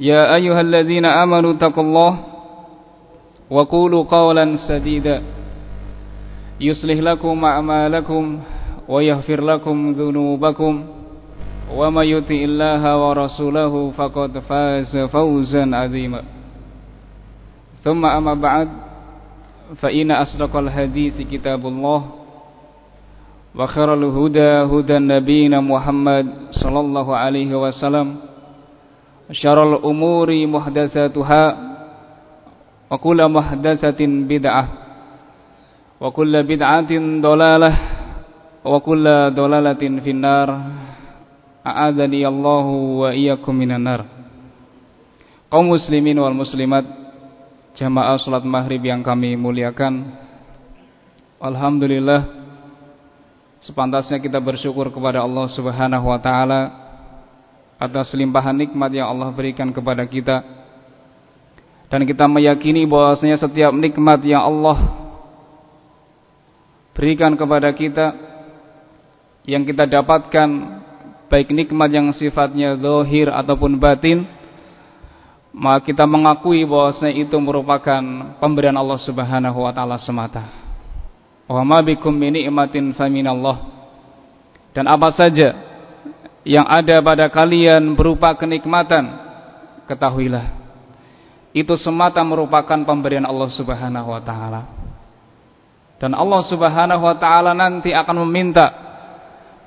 يا أيها الذين آمنوا اتقوا الله وقولوا قولا سديدا. يصلح لكم أعمالكم ويغفر لكم ذنوبكم وما يطع الله ورسوله فقد فاز فوزا عظيما. ثم أما بعد فإن أصدق الحديث كتاب الله وخير الهدى هدى نبينا محمد صلى الله عليه وسلم. syarul umuri muhdatsatuha wa kullu muhdatsatin bid'ah wa kullu bid'atin dalalah wa kullu dalalatin finnar. A'adzani Allahu wa iyyakum minan nar. Kaum muslimin wal muslimat jamaah salat maghrib yang kami muliakan. Alhamdulillah sepantasnya kita bersyukur kepada Allah Subhanahu wa taala atas limpahan nikmat yang Allah berikan kepada kita dan kita meyakini bahwasanya setiap nikmat yang Allah berikan kepada kita yang kita dapatkan baik nikmat yang sifatnya zahir ataupun batin maka kita mengakui bahwasanya itu merupakan pemberian Allah Subhanahu wa taala semata. Wa ma bikum min ni'matin faminallah. Dan apa saja yang ada pada kalian berupa kenikmatan, ketahuilah itu semata merupakan pemberian Allah Subhanahu wa taala. Dan Allah Subhanahu wa taala nanti akan meminta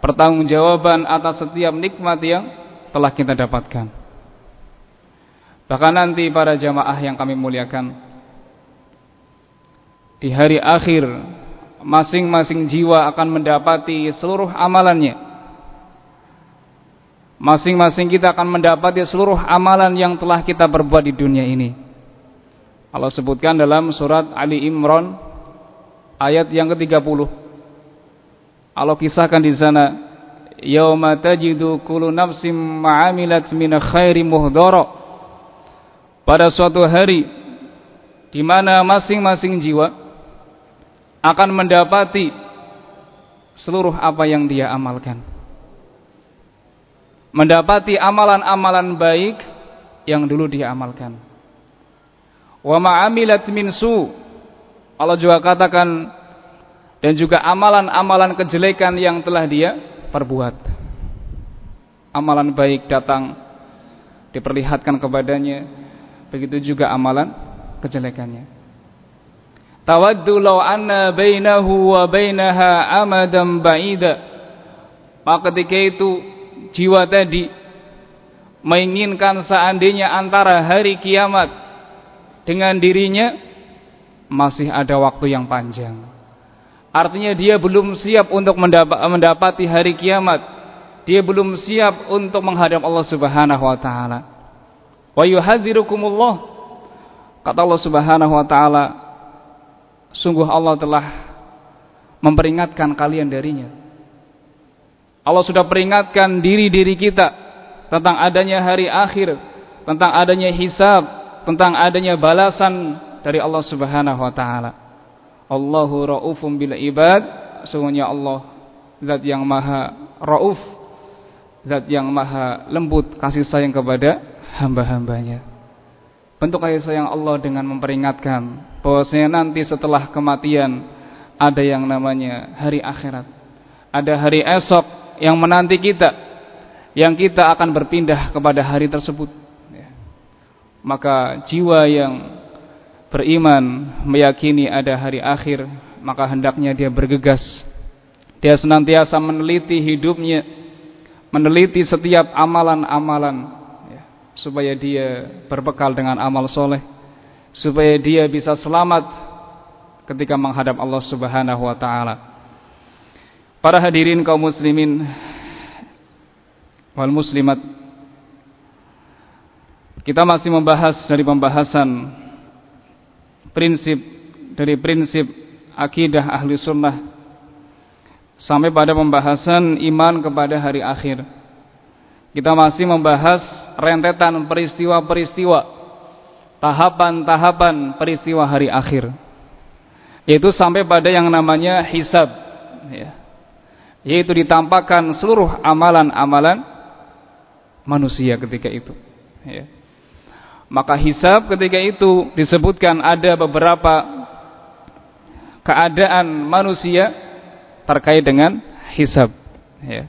pertanggungjawaban atas setiap nikmat yang telah kita dapatkan. Bahkan nanti para jamaah yang kami muliakan di hari akhir masing-masing jiwa akan mendapati seluruh amalannya Masing-masing kita akan mendapati seluruh amalan yang telah kita perbuat di dunia ini. Allah sebutkan dalam surat Ali Imran ayat yang ke-30. Allah kisahkan di sana, "Yauma tajidu kullu nafsin ma'amilat min khairi muhdara." Pada suatu hari di mana masing-masing jiwa akan mendapati seluruh apa yang dia amalkan mendapati amalan-amalan baik yang dulu dia amalkan. Wa ma'amilat min su. Allah juga katakan dan juga amalan-amalan kejelekan yang telah dia perbuat. Amalan baik datang diperlihatkan kepadanya, begitu juga amalan kejelekannya. Tawaddu law anna bainahu wa bainaha amadan ba'ida. Maka ketika itu jiwa tadi menginginkan seandainya antara hari kiamat dengan dirinya masih ada waktu yang panjang. Artinya dia belum siap untuk mendapati hari kiamat. Dia belum siap untuk menghadap Allah Subhanahu wa taala. Wa yuhadzirukumullah. Kata Allah Subhanahu wa taala, sungguh Allah telah memperingatkan kalian darinya. Allah sudah peringatkan diri-diri kita tentang adanya hari akhir, tentang adanya hisab, tentang adanya balasan dari Allah Subhanahu wa taala. Allahu raufum bil ibad, sungguhnya Allah zat yang maha rauf, zat yang maha lembut kasih sayang kepada hamba-hambanya. Bentuk kasih sayang Allah dengan memperingatkan bahwasanya nanti setelah kematian ada yang namanya hari akhirat. Ada hari esok yang menanti kita yang kita akan berpindah kepada hari tersebut. Ya. maka jiwa yang beriman meyakini ada hari akhir maka hendaknya dia bergegas. Dia senantiasa meneliti hidupnya meneliti setiap amalan-amalan ya, supaya dia berbekal dengan amal soleh supaya dia bisa selamat ketika menghadap Allah Subhanahu wa taala Para hadirin kaum muslimin wal muslimat Kita masih membahas dari pembahasan prinsip dari prinsip akidah ahli sunnah sampai pada pembahasan iman kepada hari akhir. Kita masih membahas rentetan peristiwa-peristiwa, tahapan-tahapan peristiwa hari akhir. Yaitu sampai pada yang namanya hisab. Ya. Yaitu ditampakkan seluruh amalan-amalan manusia ketika itu. Ya. Maka hisab ketika itu disebutkan ada beberapa keadaan manusia terkait dengan hisab. Ya.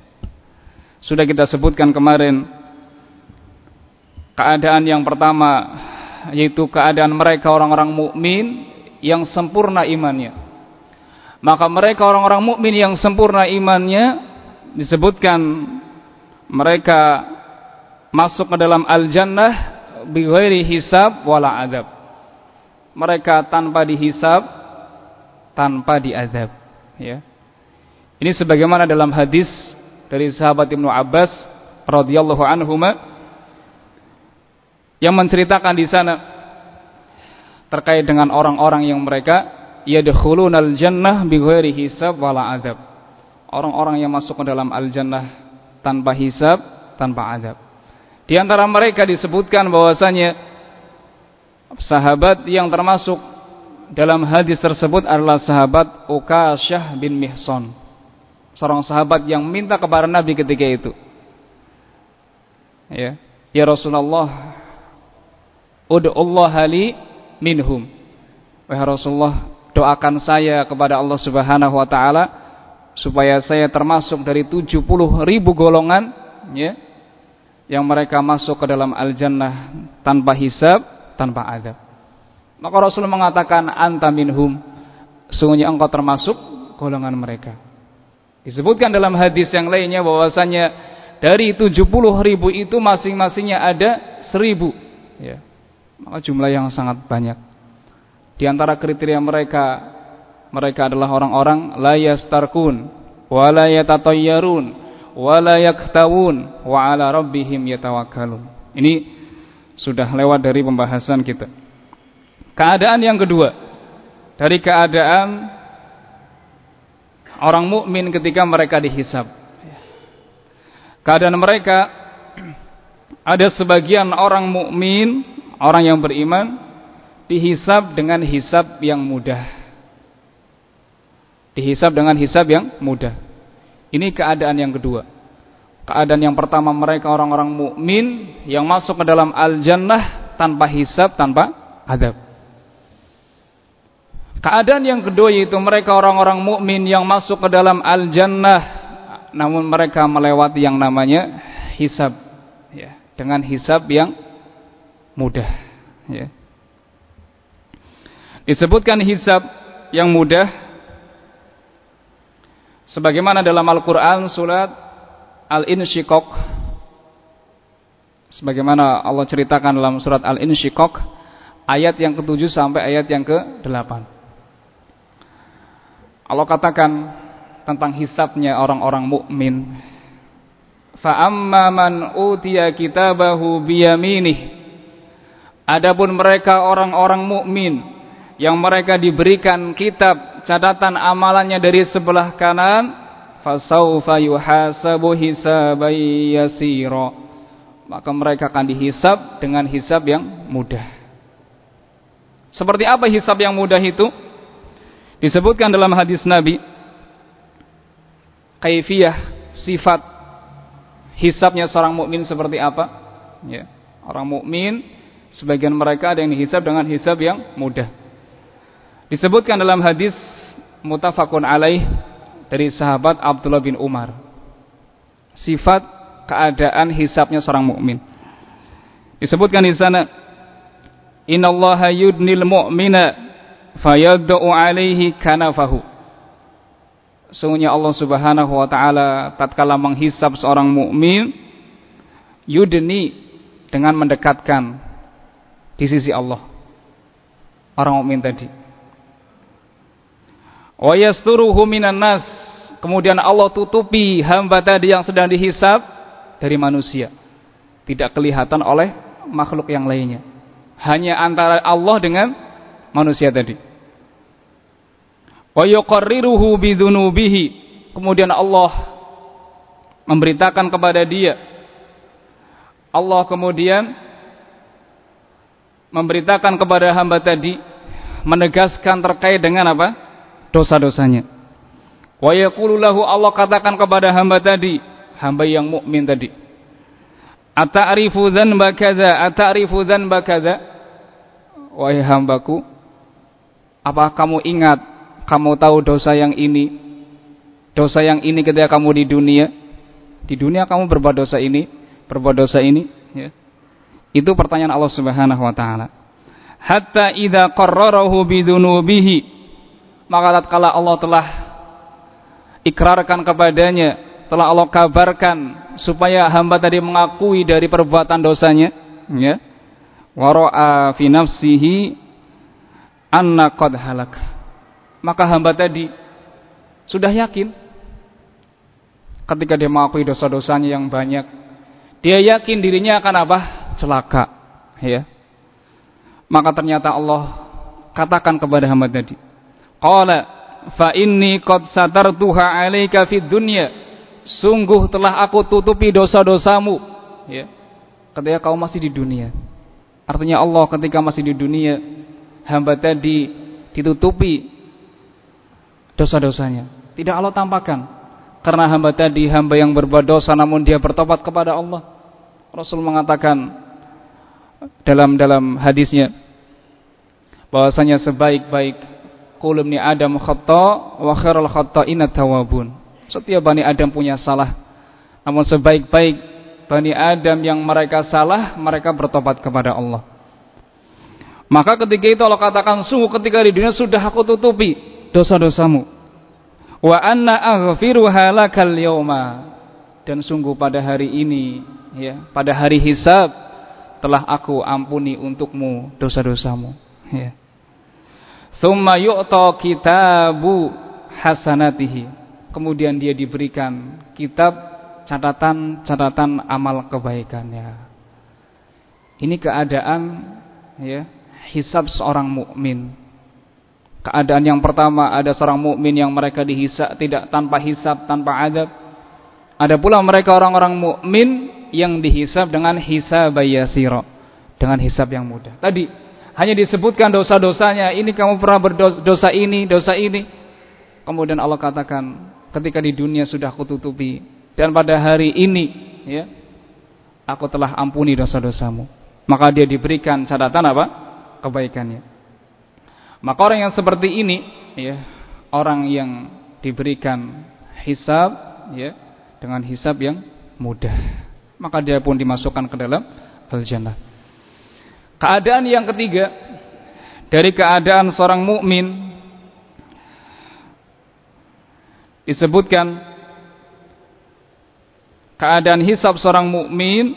Sudah kita sebutkan kemarin keadaan yang pertama yaitu keadaan mereka orang-orang mukmin yang sempurna imannya. Maka mereka orang-orang mukmin yang sempurna imannya disebutkan mereka masuk ke dalam al-jannah bighairi hisab wala adab. Mereka tanpa dihisab, tanpa diazab, ya. Ini sebagaimana dalam hadis dari sahabat Ibnu Abbas radhiyallahu anhuma yang menceritakan di sana terkait dengan orang-orang yang mereka yadkhulunal jannah bighairi hisab wala adab. Orang-orang yang masuk ke dalam al-jannah tanpa hisab, tanpa adab. Di antara mereka disebutkan bahwasanya sahabat yang termasuk dalam hadis tersebut adalah sahabat Ukasyah bin Mihson seorang sahabat yang minta kepada Nabi ketika itu. Ya, ya Rasulullah, Allah li minhum. Wahai Rasulullah, doakan saya kepada Allah Subhanahu wa taala supaya saya termasuk dari 70 ribu golongan ya yang mereka masuk ke dalam al-jannah tanpa hisab, tanpa adab. Maka Rasul mengatakan anta minhum, sungguhnya engkau termasuk golongan mereka. Disebutkan dalam hadis yang lainnya bahwasanya dari 70 ribu itu masing-masingnya ada seribu. Ya. Maka jumlah yang sangat banyak. Di antara kriteria mereka, mereka adalah orang-orang la yastarkun, wa la yatatayyarun, wa la yaktawun, wa ala rabbihim yatawakkalun. Ini sudah lewat dari pembahasan kita. Keadaan yang kedua, dari keadaan orang mukmin ketika mereka dihisab. Keadaan mereka ada sebagian orang mukmin, orang yang beriman dihisab dengan hisab yang mudah. Dihisab dengan hisab yang mudah. Ini keadaan yang kedua. Keadaan yang pertama mereka orang-orang mukmin yang masuk ke dalam al-jannah tanpa hisab, tanpa adab. Keadaan yang kedua yaitu mereka orang-orang mukmin yang masuk ke dalam al-jannah namun mereka melewati yang namanya hisab ya, dengan hisab yang mudah ya. Disebutkan hisab yang mudah sebagaimana dalam Al-Qur'an surat Al-Insyiqaq sebagaimana Allah ceritakan dalam surat Al-Insyiqaq ayat yang ketujuh sampai ayat yang ke-8. Allah katakan tentang hisabnya orang-orang mukmin. Fa amma man utiya kitabahu biyaminih. Adapun mereka orang-orang mukmin yang mereka diberikan kitab catatan amalannya dari sebelah kanan, fasaufa yuhasabu hisaban yasira. Maka mereka akan dihisab dengan hisab yang mudah. Seperti apa hisab yang mudah itu? Disebutkan dalam hadis Nabi kaifiyah sifat hisabnya seorang mukmin seperti apa? Ya. Orang mukmin sebagian mereka ada yang dihisab dengan hisab yang mudah. Disebutkan dalam hadis mutafakun alaih dari sahabat Abdullah bin Umar. Sifat keadaan hisabnya seorang mukmin. Disebutkan di sana Innallaha yudnil mu'mina fayadda'u alaihi kanafahu sungguhnya Allah Subhanahu wa taala tatkala menghisap seorang mukmin yudni dengan mendekatkan di sisi Allah orang mukmin tadi wa yasturuhu minan nas kemudian Allah tutupi hamba tadi yang sedang dihisap dari manusia tidak kelihatan oleh makhluk yang lainnya hanya antara Allah dengan manusia tadi. Wa yuqarriruhu bidzunubihi. Kemudian Allah memberitakan kepada dia. Allah kemudian memberitakan kepada hamba tadi menegaskan terkait dengan apa? Dosa-dosanya. Wa yaqulu lahu Allah katakan kepada hamba tadi, hamba yang mukmin tadi. Ata'rifu dzanba kadza, ata'rifu dzanba kadza? Wahai hambaku, apa kamu ingat, kamu tahu dosa yang ini? Dosa yang ini ketika kamu di dunia? Di dunia kamu berbuat dosa ini, berbuat dosa ini, ya. Itu pertanyaan Allah Subhanahu wa taala. Hatta idza qarrarahu bidunubihi maka tatkala Allah telah ikrarkan kepadanya, telah Allah kabarkan supaya hamba tadi mengakui dari perbuatan dosanya, ya. Wara'a fi nafsihi anna qad halak. Maka hamba tadi sudah yakin ketika dia mengakui dosa-dosanya yang banyak, dia yakin dirinya akan apa? celaka, ya. Maka ternyata Allah katakan kepada hamba tadi, Qala fa inni qad satartuha 'alaika fid dunya. Sungguh telah aku tutupi dosa-dosamu, ya. Ketika kau masih di dunia. Artinya Allah ketika masih di dunia, hamba tadi ditutupi dosa-dosanya. Tidak Allah tampakkan. Karena hamba tadi hamba yang berbuat dosa namun dia bertobat kepada Allah. Rasul mengatakan dalam dalam hadisnya bahwasanya sebaik-baik kulumni Adam khata wa khairul khata'ina tawabun. Setiap Bani Adam punya salah. Namun sebaik-baik Bani Adam yang mereka salah, mereka bertobat kepada Allah. Maka ketika itu Allah katakan, sungguh ketika di dunia sudah aku tutupi dosa-dosamu. Wa anna aghfiruha lakal yawma. Dan sungguh pada hari ini, ya, pada hari hisab telah aku ampuni untukmu dosa-dosamu. Ya. Thumma yu'ta kitabu hasanatihi. Kemudian dia diberikan kitab catatan-catatan amal kebaikannya. Ini keadaan ya, hisab seorang mukmin. Keadaan yang pertama ada seorang mukmin yang mereka dihisab tidak tanpa hisab, tanpa adab. Ada pula mereka orang-orang mukmin yang dihisab dengan hisab yasira, dengan hisab yang mudah. Tadi hanya disebutkan dosa-dosanya, ini kamu pernah berdosa ini, dosa ini. Kemudian Allah katakan, ketika di dunia sudah kututupi dan pada hari ini ya aku telah ampuni dosa-dosamu. Maka dia diberikan catatan apa? Kebaikannya. Maka orang yang seperti ini ya orang yang diberikan hisab ya dengan hisab yang mudah maka dia pun dimasukkan ke dalam al-jannah keadaan yang ketiga dari keadaan seorang mukmin disebutkan keadaan hisab seorang mukmin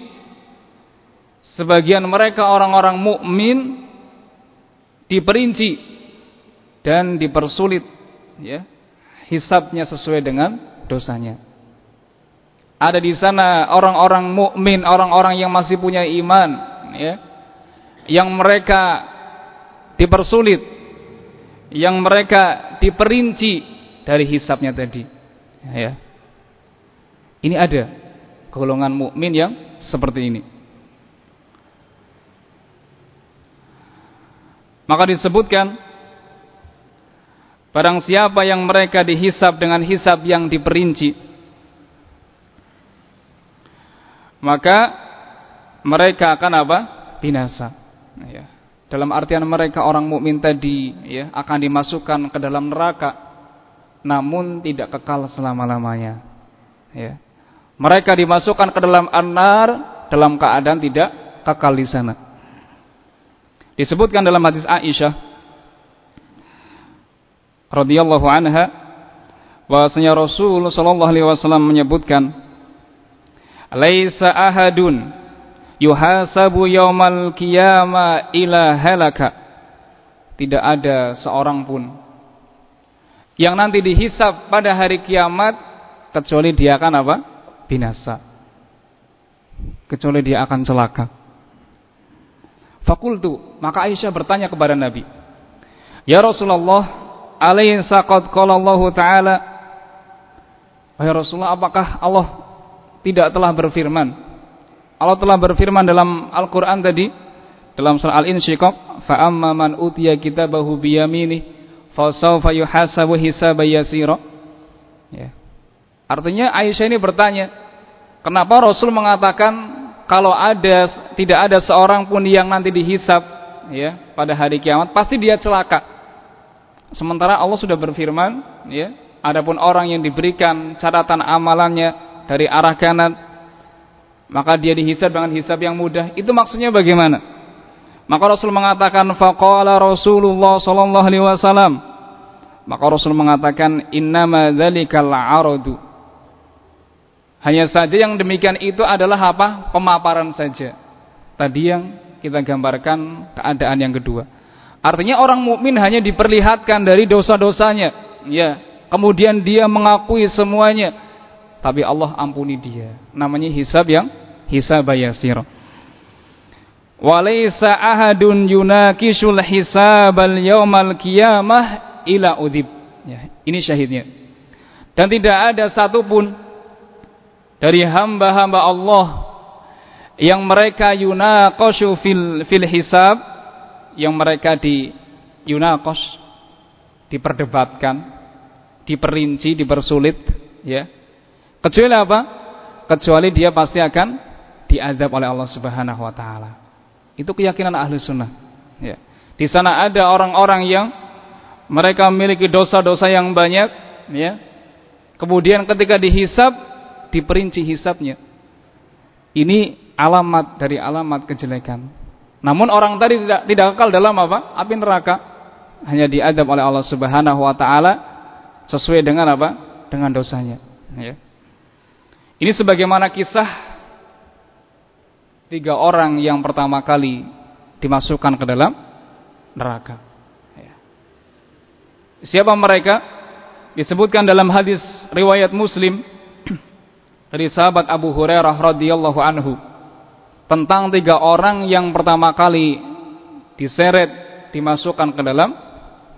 sebagian mereka orang-orang mukmin diperinci dan dipersulit ya hisabnya sesuai dengan dosanya. Ada di sana orang-orang mukmin orang-orang yang masih punya iman ya yang mereka dipersulit yang mereka diperinci dari hisabnya tadi ya ini ada golongan mukmin yang seperti ini. Maka disebutkan barang siapa yang mereka dihisap dengan hisap yang diperinci maka mereka akan apa? binasa. Ya. Dalam artian mereka orang mukmin tadi ya akan dimasukkan ke dalam neraka namun tidak kekal selama-lamanya. Ya. Mereka dimasukkan ke dalam an-nar dalam keadaan tidak kekal di sana. Disebutkan dalam hadis Aisyah radhiyallahu anha bahwasanya Rasul sallallahu alaihi wasallam menyebutkan laisa ahadun yuhasabu yaumal qiyamah ila halaka tidak ada seorang pun yang nanti dihisap pada hari kiamat kecuali dia akan apa binasa. Kecuali dia akan celaka. Fakultu, maka Aisyah bertanya kepada Nabi, Ya Rasulullah, alaysa qad qala Allah taala Wahai Rasulullah, apakah Allah tidak telah berfirman? Allah telah berfirman dalam Al-Qur'an tadi dalam surah Al-Insyiqaq, fa man utiya kitabahu bi yaminihi fa sawfa yuhasabu hisaban yasira. Ya. Artinya Aisyah ini bertanya, kenapa Rasul mengatakan kalau ada tidak ada seorang pun yang nanti dihisap ya pada hari kiamat pasti dia celaka. Sementara Allah sudah berfirman, ya, adapun orang yang diberikan catatan amalannya dari arah kanan maka dia dihisab dengan hisab yang mudah. Itu maksudnya bagaimana? Maka Rasul mengatakan faqala Rasulullah sallallahu alaihi wasallam. Maka Rasul mengatakan dzalikal aradu. Hanya saja yang demikian itu adalah apa? Pemaparan saja. Tadi yang kita gambarkan keadaan yang kedua. Artinya orang mukmin hanya diperlihatkan dari dosa-dosanya, ya. Kemudian dia mengakui semuanya, tapi Allah ampuni dia. Namanya hisab yang hisab yasir. Walaysa ahadun yunakishul hisabal yaumal qiyamah ila udib. Ya, ini syahidnya. Dan tidak ada satupun dari hamba-hamba Allah yang mereka yunaqashu fil fil hisab yang mereka di yunaqash diperdebatkan diperinci dipersulit ya kecuali apa kecuali dia pasti akan diadab oleh Allah Subhanahu wa taala itu keyakinan ahli sunnah. Ya. Di sana ada orang-orang yang mereka memiliki dosa-dosa yang banyak, ya. Kemudian ketika dihisap, diperinci hisapnya. Ini alamat dari alamat kejelekan. Namun orang tadi tidak tidak kekal dalam apa? Api neraka. Hanya diadab oleh Allah Subhanahu wa taala sesuai dengan apa? Dengan dosanya, ya. Ini sebagaimana kisah tiga orang yang pertama kali dimasukkan ke dalam neraka. Ya. Siapa mereka? Disebutkan dalam hadis riwayat Muslim dari sahabat Abu Hurairah radhiyallahu anhu tentang tiga orang yang pertama kali diseret dimasukkan ke dalam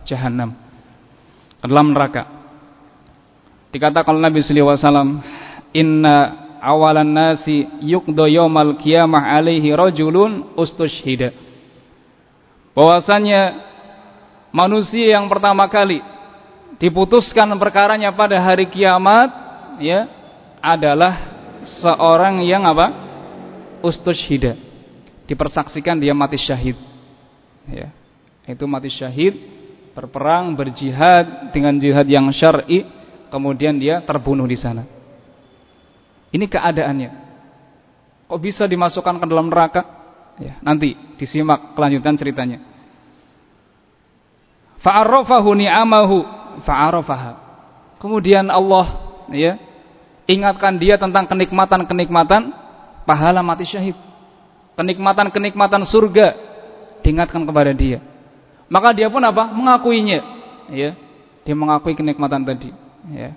jahanam ke dalam neraka. Dikatakan Nabi sallallahu alaihi wasallam, "Inna awalan nasi yukdo yawmal qiyamah alaihi rajulun ustushhida. Bahwasanya manusia yang pertama kali diputuskan perkaranya pada hari kiamat ya adalah seorang yang apa? Ustushhida. Dipersaksikan dia mati syahid. Ya. Itu mati syahid berperang berjihad dengan jihad yang syar'i kemudian dia terbunuh di sana ini keadaannya. Kok bisa dimasukkan ke dalam neraka? Ya, nanti disimak kelanjutan ceritanya. Fa'arafahu ni'amahu fa'arafaha. Kemudian Allah ya ingatkan dia tentang kenikmatan-kenikmatan pahala mati syahid. Kenikmatan-kenikmatan surga diingatkan kepada dia. Maka dia pun apa? Mengakuinya. Ya. Dia mengakui kenikmatan tadi, ya.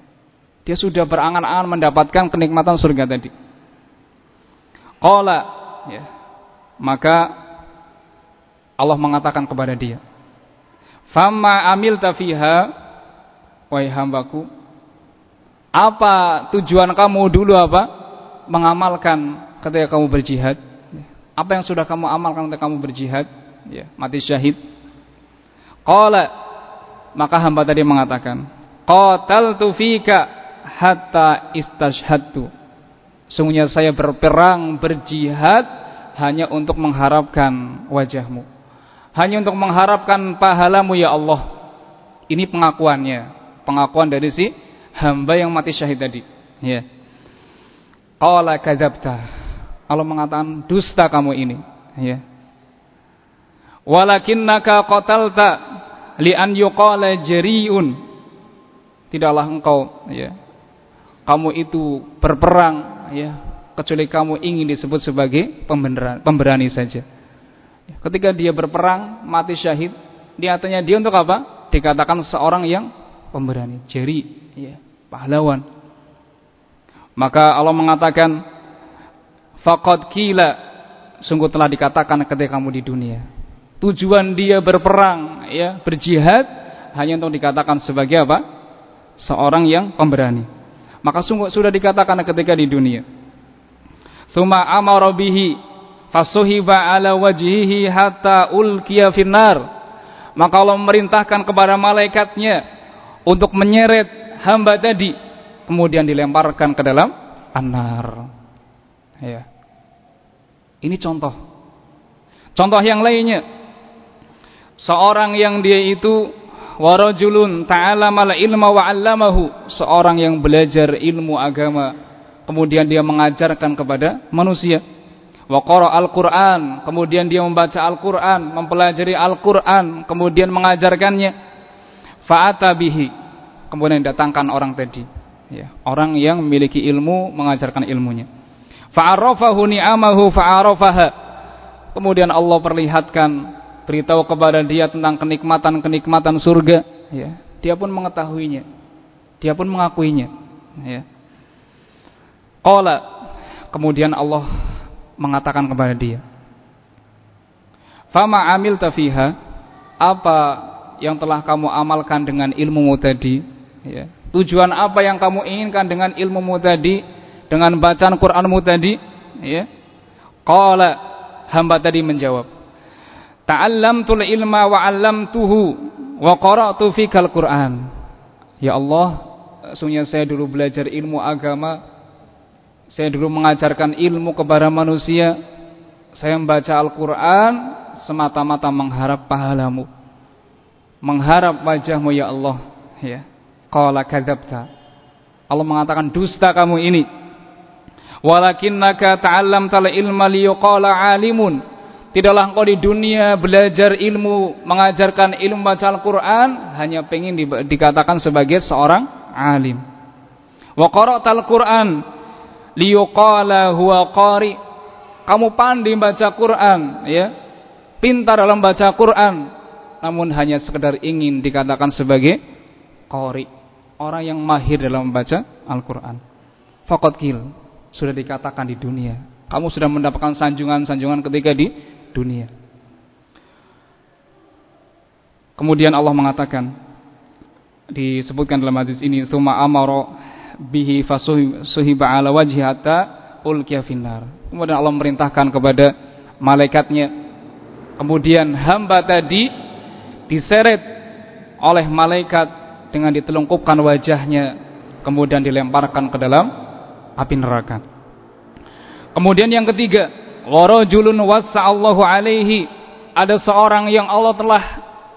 Dia sudah berangan-angan mendapatkan kenikmatan surga tadi. Qala ya. Maka Allah mengatakan kepada dia, "Fama amil tafiha wahai hambaku, apa tujuan kamu dulu apa? Mengamalkan ketika kamu berjihad? Apa yang sudah kamu amalkan ketika kamu berjihad? Ya, mati syahid." Qala maka hamba tadi mengatakan, "Qataltu fika hatta istashhadtu. Sungguhnya saya berperang, berjihad hanya untuk mengharapkan wajahmu. Hanya untuk mengharapkan pahalamu ya Allah. Ini pengakuannya. Pengakuan dari si hamba yang mati syahid tadi. Ya. Qala kadzabta. Allah mengatakan dusta kamu ini. Ya. Walakinnaka qatalta li an yuqala jari'un. Tidaklah engkau ya kamu itu berperang ya kecuali kamu ingin disebut sebagai pemberani, pemberani saja. Ketika dia berperang mati syahid, niatannya dia untuk apa? Dikatakan seorang yang pemberani, jeri, ya, pahlawan. Maka Allah mengatakan faqad kila sungguh telah dikatakan ketika kamu di dunia. Tujuan dia berperang ya berjihad hanya untuk dikatakan sebagai apa? Seorang yang pemberani. Maka sungguh sudah dikatakan ketika di dunia. Tsumma amara bihi fasuhiba ala wajhihi hatta ulqiya finnar. Maka Allah memerintahkan kepada malaikatnya untuk menyeret hamba tadi kemudian dilemparkan ke dalam anar. Ya. Ini contoh. Contoh yang lainnya. Seorang yang dia itu warajulun ta'allama ilma wa 'allamahu, seorang yang belajar ilmu agama kemudian dia mengajarkan kepada manusia. Wa al-Qur'an, kemudian dia membaca Al-Qur'an, mempelajari Al-Qur'an, kemudian mengajarkannya. Fa'ata bihi, kemudian datangkan orang tadi, ya, orang yang memiliki ilmu mengajarkan ilmunya. Fa'arafahu ni'amahu fa'arafaha. Kemudian Allah perlihatkan beritahu kepada dia tentang kenikmatan-kenikmatan surga, ya. Dia pun mengetahuinya. Dia pun mengakuinya, ya. Qala kemudian Allah mengatakan kepada dia, "Fama amil tafiha apa yang telah kamu amalkan dengan ilmu tadi?" Ya. Tujuan apa yang kamu inginkan dengan ilmu tadi? dengan bacaan Qur'anmu tadi ya qala hamba tadi menjawab ta'allamtul ilma wa 'allamtuhu wa qara'tu fikal Qur'an. Ya Allah sungguhnya saya dulu belajar ilmu agama saya dulu mengajarkan ilmu kepada manusia saya membaca Al-Qur'an semata-mata mengharap pahalamu mengharap wajahmu ya Allah. Ya. Qala kadzabta. Allah mengatakan dusta kamu ini. Walakinnaka ta'allamtal ilma liyuqala alimun tidaklah engkau di dunia belajar ilmu mengajarkan ilmu baca Al-Qur'an hanya pengen di, dikatakan sebagai seorang alim. Wa qara'tal Qur'an liyuqala huwa qari. Kamu pandai baca Quran ya. Pintar dalam baca Quran namun hanya sekedar ingin dikatakan sebagai qari. Orang yang mahir dalam membaca Al-Qur'an. Faqad sudah dikatakan di dunia. Kamu sudah mendapatkan sanjungan-sanjungan ketika di dunia. Kemudian Allah mengatakan disebutkan dalam hadis ini tsumma amara bihi fasuhiba ala wajhi ulqiya finnar. Kemudian Allah merintahkan kepada malaikatnya kemudian hamba tadi diseret oleh malaikat dengan ditelungkupkan wajahnya kemudian dilemparkan ke dalam api neraka. Kemudian yang ketiga, warajulun wasa'allahu alaihi ada seorang yang Allah telah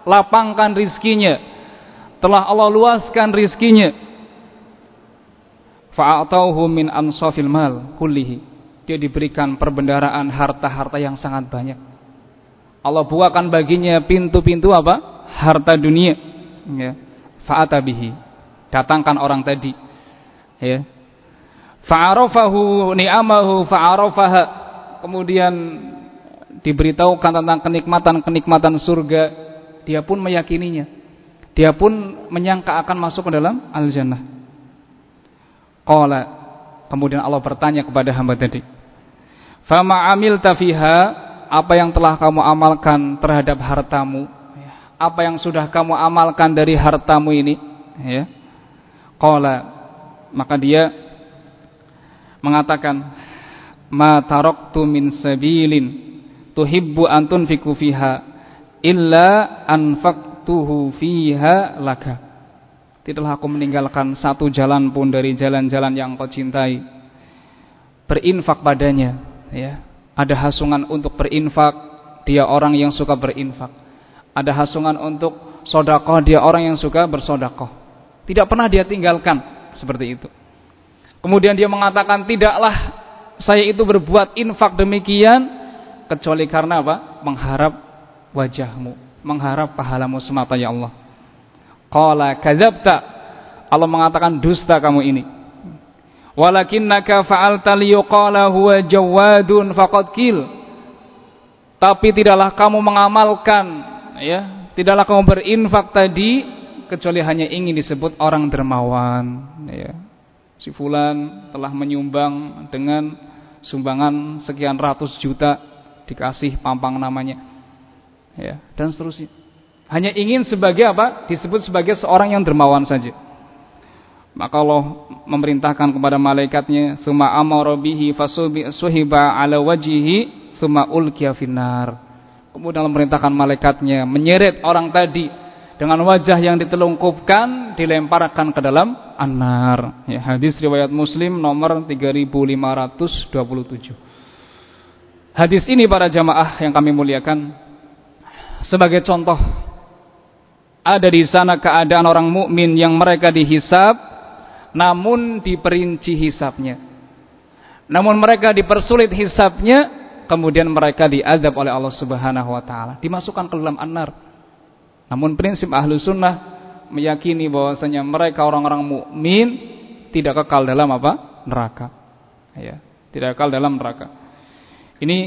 lapangkan rizkinya, telah Allah luaskan rizkinya. Fa'atauhu min ansafil mal kullihi. Dia diberikan perbendaraan harta-harta yang sangat banyak. Allah bukakan baginya pintu-pintu apa? Harta dunia. Ya. Fa'atabihi. Datangkan orang tadi. Ya fa'arafahu ni'amahu fa'arafaha kemudian diberitahukan tentang kenikmatan-kenikmatan surga dia pun meyakininya. Dia pun menyangka akan masuk ke dalam al-jannah. Qala kemudian Allah bertanya kepada hamba tadi fama amilta fiha? Apa yang telah kamu amalkan terhadap hartamu? Apa yang sudah kamu amalkan dari hartamu ini? Ya. Qala maka dia mengatakan ma taraktu min sabilin tuhibbu an tunfiku fiha illa anfaqtuhu fiha laka. Tidaklah aku meninggalkan satu jalan pun dari jalan-jalan yang kau cintai. Berinfak padanya ya. Ada hasungan untuk berinfak dia orang yang suka berinfak. Ada hasungan untuk sodakoh dia orang yang suka bersodakoh. Tidak pernah dia tinggalkan seperti itu. Kemudian dia mengatakan tidaklah saya itu berbuat infak demikian kecuali karena apa? Mengharap wajahmu, mengharap pahalamu semata ya Allah. Qala kadzabta. Allah mengatakan dusta kamu ini. Walakinnaka fa'alta liyuqala huwa jawadun faqad kil. Tapi tidaklah kamu mengamalkan ya, tidaklah kamu berinfak tadi kecuali hanya ingin disebut orang dermawan ya si fulan telah menyumbang dengan sumbangan sekian ratus juta dikasih pampang namanya ya dan seterusnya Hanya ingin sebagai apa? Disebut sebagai seorang yang dermawan saja. Maka Allah memerintahkan kepada malaikatnya, "Suma amara bihi fasuhiba ala wajhihi suma ulqiya finnar." Kemudian memerintahkan malaikatnya menyeret orang tadi dengan wajah yang ditelungkupkan dilemparkan ke dalam anar. Ya, hadis riwayat Muslim nomor 3527. Hadis ini para jamaah yang kami muliakan sebagai contoh ada di sana keadaan orang mukmin yang mereka dihisap namun diperinci hisapnya. Namun mereka dipersulit hisapnya kemudian mereka diadab oleh Allah Subhanahu wa taala, dimasukkan ke dalam anar. Namun prinsip ahlu sunnah meyakini bahwasanya mereka orang-orang mukmin tidak kekal dalam apa? neraka. Ya, tidak kekal dalam neraka. Ini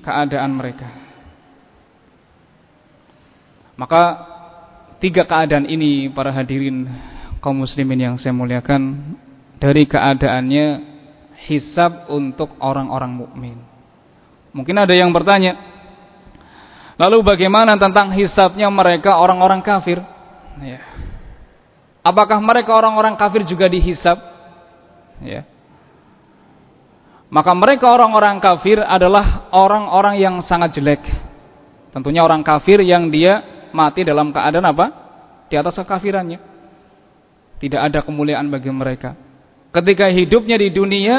keadaan mereka. Maka tiga keadaan ini para hadirin kaum muslimin yang saya muliakan dari keadaannya hisab untuk orang-orang mukmin. Mungkin ada yang bertanya, lalu bagaimana tentang hisabnya mereka orang-orang kafir? Ya. Apakah mereka orang-orang kafir juga dihisab? Ya. Maka mereka orang-orang kafir adalah orang-orang yang sangat jelek. Tentunya orang kafir yang dia mati dalam keadaan apa? Di atas kekafirannya. Tidak ada kemuliaan bagi mereka. Ketika hidupnya di dunia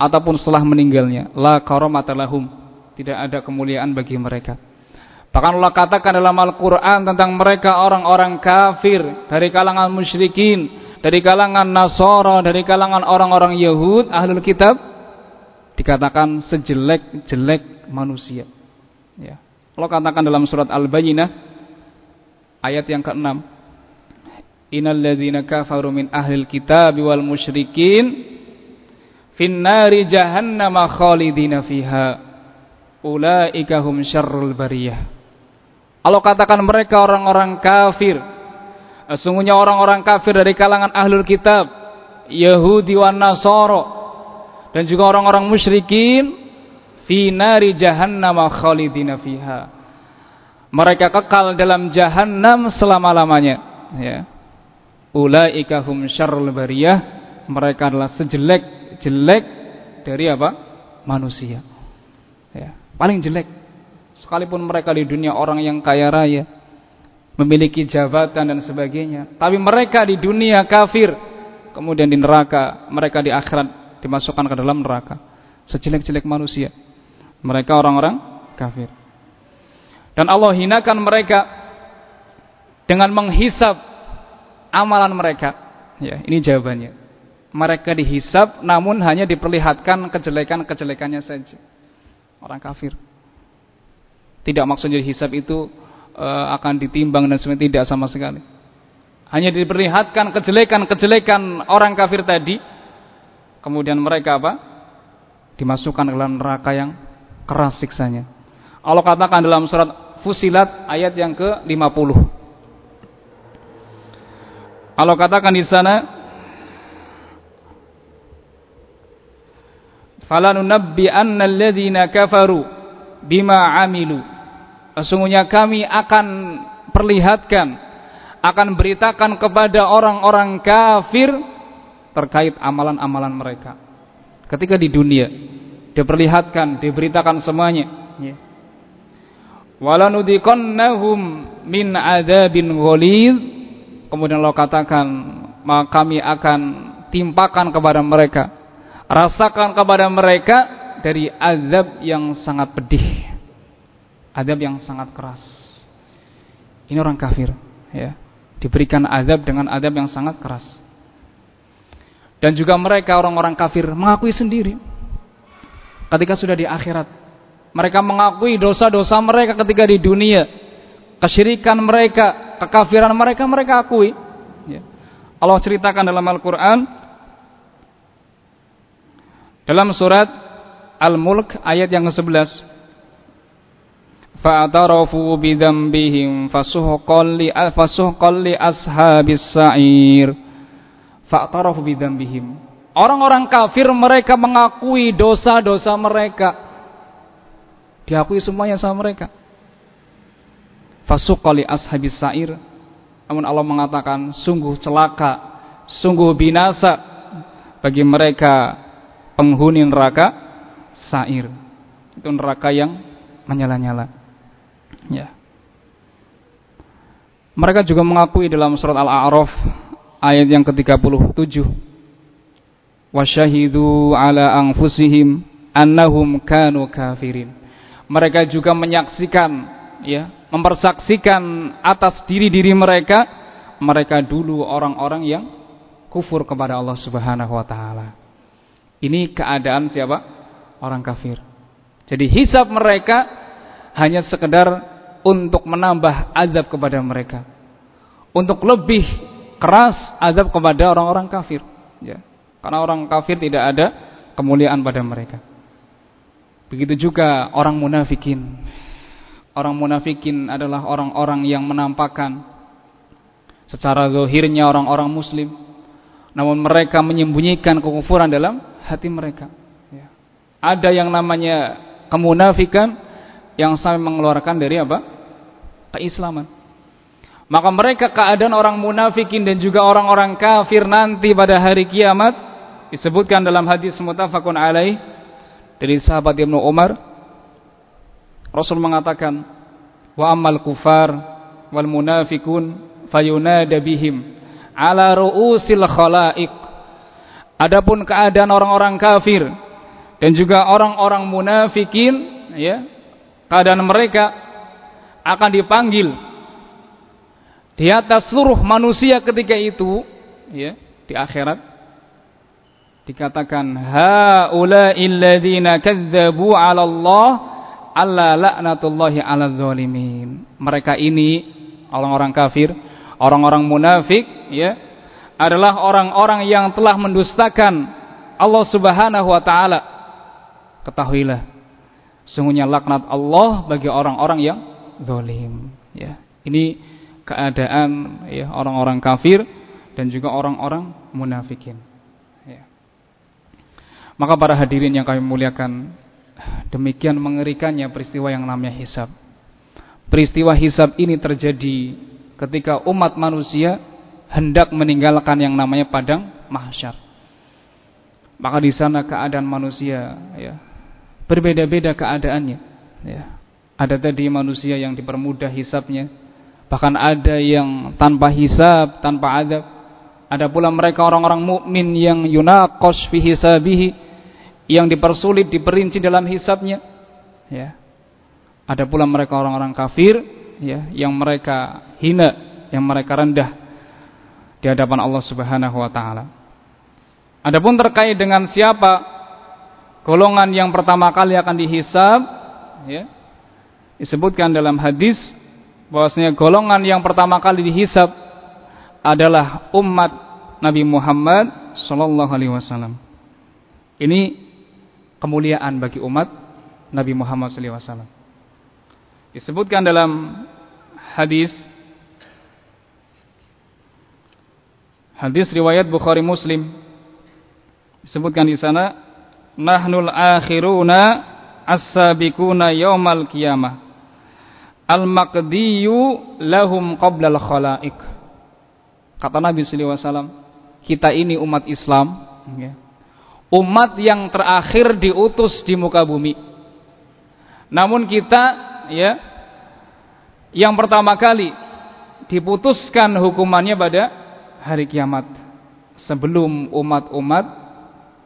ataupun setelah meninggalnya, la karamata lahum. Tidak ada kemuliaan bagi mereka. Bahkan Allah katakan dalam Al-Quran tentang mereka orang-orang kafir dari kalangan musyrikin, dari kalangan Nasara, dari kalangan orang-orang Yahud, ahlul kitab, dikatakan sejelek-jelek manusia. Ya. Allah katakan dalam surat Al-Bayyinah ayat yang ke-6. Innal ladzina kafaru min ahlil kitab wal musyrikin finnari jahannam khalidina fiha. Ulaika hum syarrul bariyah. Allah katakan mereka orang-orang kafir. Sesungguhnya orang-orang kafir dari kalangan ahlul kitab, Yahudi wan Nasara, dan juga orang-orang musyrikin fi nari jahannam khalidina fiha. Mereka kekal dalam jahannam selama-lamanya, ya. Ulaika hum syarrul bariyah. Mereka adalah sejelek-jelek dari apa? manusia. Ya, paling jelek. Sekalipun mereka di dunia orang yang kaya raya, memiliki jabatan dan sebagainya, tapi mereka di dunia kafir, kemudian di neraka, mereka di akhirat dimasukkan ke dalam neraka. Sejelek-jelek manusia. Mereka orang-orang kafir. Dan Allah hinakan mereka dengan menghisap amalan mereka. Ya, ini jawabannya. Mereka dihisap namun hanya diperlihatkan kejelekan-kejelekannya saja. Orang kafir. Tidak maksudnya dihisap itu uh, akan ditimbang dan sebagainya tidak sama sekali. Hanya diperlihatkan kejelekan-kejelekan orang kafir tadi Kemudian mereka apa? Dimasukkan ke dalam neraka yang keras siksanya. Allah katakan dalam surat Fusilat ayat yang ke-50. Allah katakan di sana Falanunabbi'anna alladhina kafaru bima amilu. Sesungguhnya kami akan perlihatkan akan beritakan kepada orang-orang kafir terkait amalan-amalan mereka. Ketika di dunia diperlihatkan, diberitakan semuanya, ya. Walanudikonnahum min adzabin ghalidh. Kemudian Allah katakan, maka kami akan timpakan kepada mereka, rasakan kepada mereka dari azab yang sangat pedih. Azab yang sangat keras. Ini orang kafir, ya. Diberikan azab dengan azab yang sangat keras. Dan juga mereka orang-orang kafir mengakui sendiri ketika sudah di akhirat. Mereka mengakui dosa-dosa mereka ketika di dunia. Kesyirikan mereka, kekafiran mereka, mereka akui. Ya. Allah ceritakan dalam Al-Quran. Dalam surat Al-Mulk ayat yang ke-11. Fa'atarafu bidambihim fasuhqan li ashabis sa'ir fa'tarafu bidzambihim. Orang-orang kafir mereka mengakui dosa-dosa mereka. Diakui semuanya sama mereka. fasuqali ashabis sa'ir namun Allah mengatakan sungguh celaka sungguh binasa bagi mereka penghuni neraka sa'ir itu neraka yang menyala-nyala ya mereka juga mengakui dalam surat Al-A'raf ayat yang ke-37 wasyahidu ala anfusihim annahum kanu kafirin mereka juga menyaksikan ya mempersaksikan atas diri-diri mereka mereka dulu orang-orang yang kufur kepada Allah Subhanahu wa taala. Ini keadaan siapa? Orang kafir. Jadi hisab mereka hanya sekedar untuk menambah azab kepada mereka. Untuk lebih keras azab kepada orang-orang kafir, ya. Karena orang kafir tidak ada kemuliaan pada mereka. Begitu juga orang munafikin orang munafikin adalah orang-orang yang menampakkan secara zahirnya orang-orang muslim namun mereka menyembunyikan kekufuran dalam hati mereka ya. ada yang namanya kemunafikan yang sampai mengeluarkan dari apa? Keislaman. Maka mereka keadaan orang munafikin dan juga orang-orang kafir nanti pada hari kiamat disebutkan dalam hadis mutafakun alaih dari sahabat Ibnu Umar. Rasul mengatakan wa ammal kufar wal munafikun fayunada bihim ala ru'usil khalaiq. Adapun keadaan orang-orang kafir dan juga orang-orang munafikin ya keadaan mereka akan dipanggil di atas seluruh manusia ketika itu ya di akhirat dikatakan haula illadzina kadzdzabu 'ala Allah alla laknatullahi ala zalimin. Mereka ini orang-orang kafir, orang-orang munafik ya, adalah orang-orang yang telah mendustakan Allah Subhanahu wa taala. Ketahuilah, sungguhnya laknat Allah bagi orang-orang yang zalim, ya. Ini keadaan ya orang-orang kafir dan juga orang-orang munafikin. Ya. Maka para hadirin yang kami muliakan Demikian mengerikannya peristiwa yang namanya hisab. Peristiwa hisab ini terjadi ketika umat manusia hendak meninggalkan yang namanya padang mahsyar. Maka di sana keadaan manusia ya berbeda-beda keadaannya. Ya. Ada tadi manusia yang dipermudah hisabnya, bahkan ada yang tanpa hisab, tanpa adab. Ada pula mereka orang-orang mukmin yang yunaqash fi hisabihi yang dipersulit, diperinci dalam hisabnya. Ya. Ada pula mereka orang-orang kafir, ya, yang mereka hina, yang mereka rendah di hadapan Allah Subhanahu wa taala. Adapun terkait dengan siapa golongan yang pertama kali akan dihisab, ya. Disebutkan dalam hadis bahwasanya golongan yang pertama kali dihisab adalah umat Nabi Muhammad sallallahu alaihi wasallam. Ini kemuliaan bagi umat Nabi Muhammad SAW. Disebutkan dalam hadis hadis riwayat Bukhari Muslim disebutkan di sana nahnul akhiruna as-sabiquna yaumal qiyamah. Al-maqdiyu lahum qablal khalaiq. Kata Nabi sallallahu alaihi wasallam kita ini umat Islam ya, umat yang terakhir diutus di muka bumi. Namun kita ya yang pertama kali diputuskan hukumannya pada hari kiamat sebelum umat-umat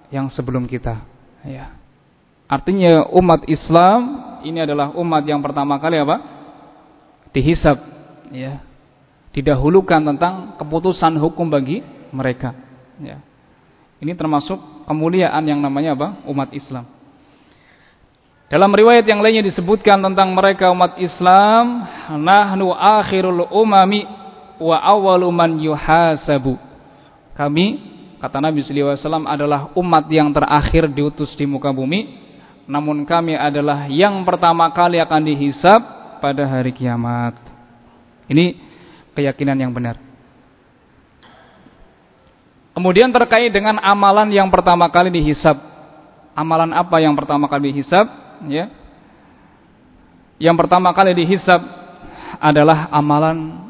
yang sebelum kita ya. Artinya umat Islam ini adalah umat yang pertama kali apa? dihisab ya. Didahulukan tentang keputusan hukum bagi mereka ya. Ini termasuk kemuliaan yang namanya apa? Umat Islam. Dalam riwayat yang lainnya disebutkan tentang mereka umat Islam, nahnu akhirul umami wa awwalu man yuhasabu. Kami kata Nabi wasallam adalah umat yang terakhir diutus di muka bumi, namun kami adalah yang pertama kali akan dihisab pada hari kiamat. Ini keyakinan yang benar. Kemudian terkait dengan amalan yang pertama kali dihisab. Amalan apa yang pertama kali dihisab? Ya. Yang pertama kali dihisab adalah amalan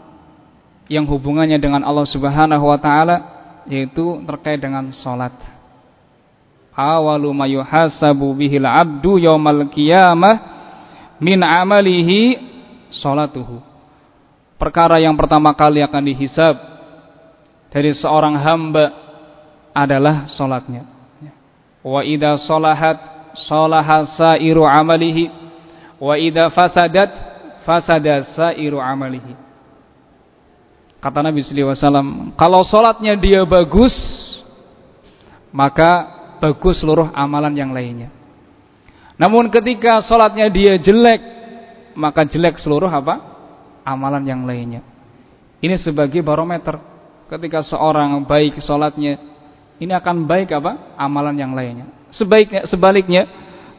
yang hubungannya dengan Allah Subhanahu wa taala yaitu terkait dengan salat. Awalu bihil abdu yaumal qiyamah min amalihi salatuhu. Perkara yang pertama kali akan dihisab dari seorang hamba adalah salatnya. Wa idza salahat salaha sairu amalihi wa idza fasadat fasada sairu amalihi. Kata Nabi wasallam, kalau salatnya dia bagus, maka bagus seluruh amalan yang lainnya. Namun ketika salatnya dia jelek, maka jelek seluruh apa? amalan yang lainnya. Ini sebagai barometer. Ketika seorang baik salatnya, ini akan baik apa? amalan yang lainnya. Sebaiknya sebaliknya,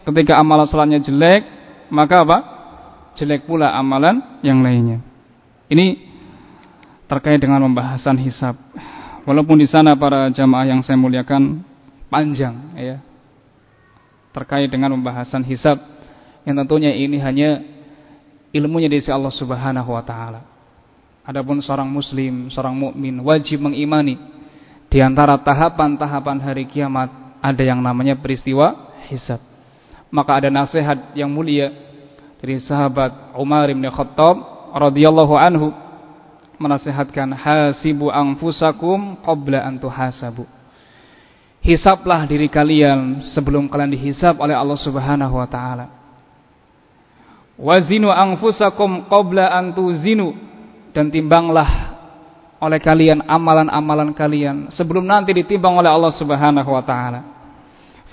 ketika amalan salatnya jelek, maka apa? jelek pula amalan yang lainnya. Ini terkait dengan pembahasan hisab. Walaupun di sana para jamaah yang saya muliakan panjang ya. Terkait dengan pembahasan hisab yang tentunya ini hanya ilmunya dari Allah Subhanahu wa taala. Adapun seorang muslim, seorang mukmin wajib mengimani di antara tahapan-tahapan hari kiamat ada yang namanya peristiwa hisab. Maka ada nasihat yang mulia dari sahabat Umar bin Khattab radhiyallahu anhu menasihatkan hasibu anfusakum qabla an tuhasabu. Hisablah diri kalian sebelum kalian dihisab oleh Allah Subhanahu wa taala. Wazinu anfusakum qabla an tuzinu dan timbanglah oleh kalian amalan-amalan kalian sebelum nanti ditimbang oleh Allah Subhanahu wa taala.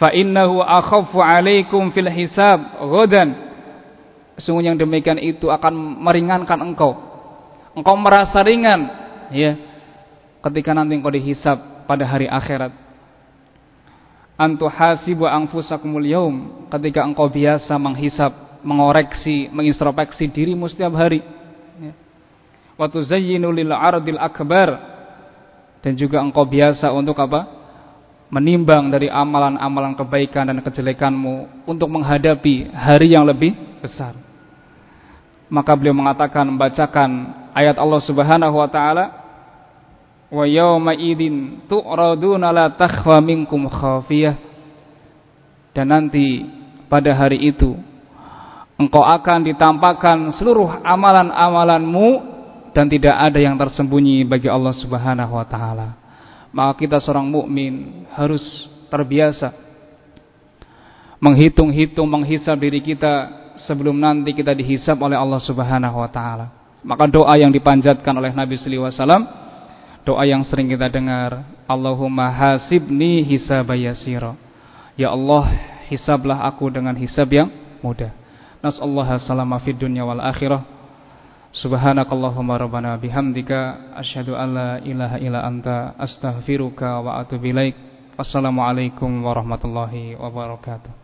Fa innahu akhaffu 'alaikum fil hisab ghadan. Sungguh yang demikian itu akan meringankan engkau engkau merasa ringan. Ya ketika nanti engkau dihisab pada hari akhirat. Antu hasibu anfusakumul yaum. Ketika engkau biasa menghisab mengoreksi mengintrospeksi dirimu setiap hari. Ya. wa tuzayyinu lil ardil akbar. Dan juga engkau biasa untuk apa? Menimbang dari amalan-amalan kebaikan dan kejelekanmu untuk menghadapi hari yang lebih besar. Maka beliau mengatakan membacakan ayat Allah Subhanahu wa taala wa yauma idin tu'raduna la takhfa minkum khafiyah dan nanti pada hari itu engkau akan ditampakkan seluruh amalan-amalanmu dan tidak ada yang tersembunyi bagi Allah Subhanahu wa taala. Maka kita seorang mukmin harus terbiasa menghitung-hitung menghisab diri kita sebelum nanti kita dihisab oleh Allah Subhanahu wa taala. Maka doa yang dipanjatkan oleh Nabi sallallahu alaihi wasallam doa yang sering kita dengar, Allahumma hasibni hisabayasira. Ya Allah, hisablah aku dengan hisab yang mudah. Nas'allahu salama fid dunya wal akhirah. Subhanakallahumma rabbana bihamdika asyhadu an la ilaha illa anta astaghfiruka wa atubu ilaik. Wassalamualaikum warahmatullahi wabarakatuh.